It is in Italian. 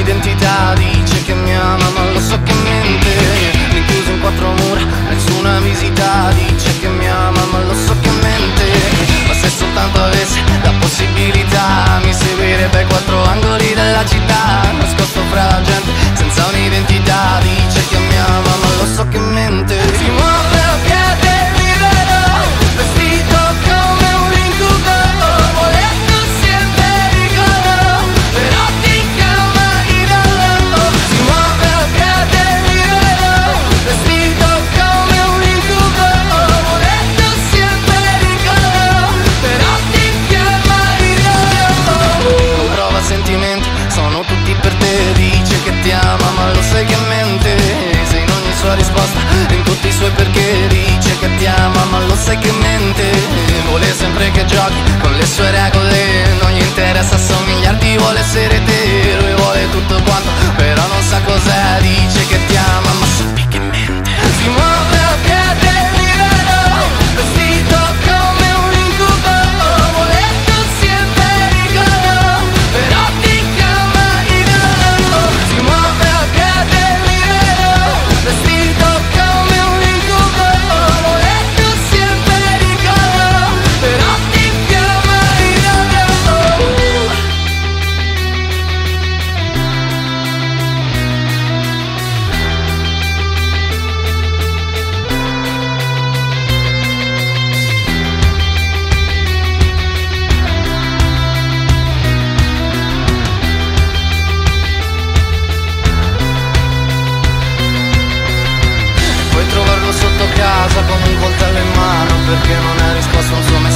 un'identità, dice che mi ama sono tutti che non ha risposto un suo messaggio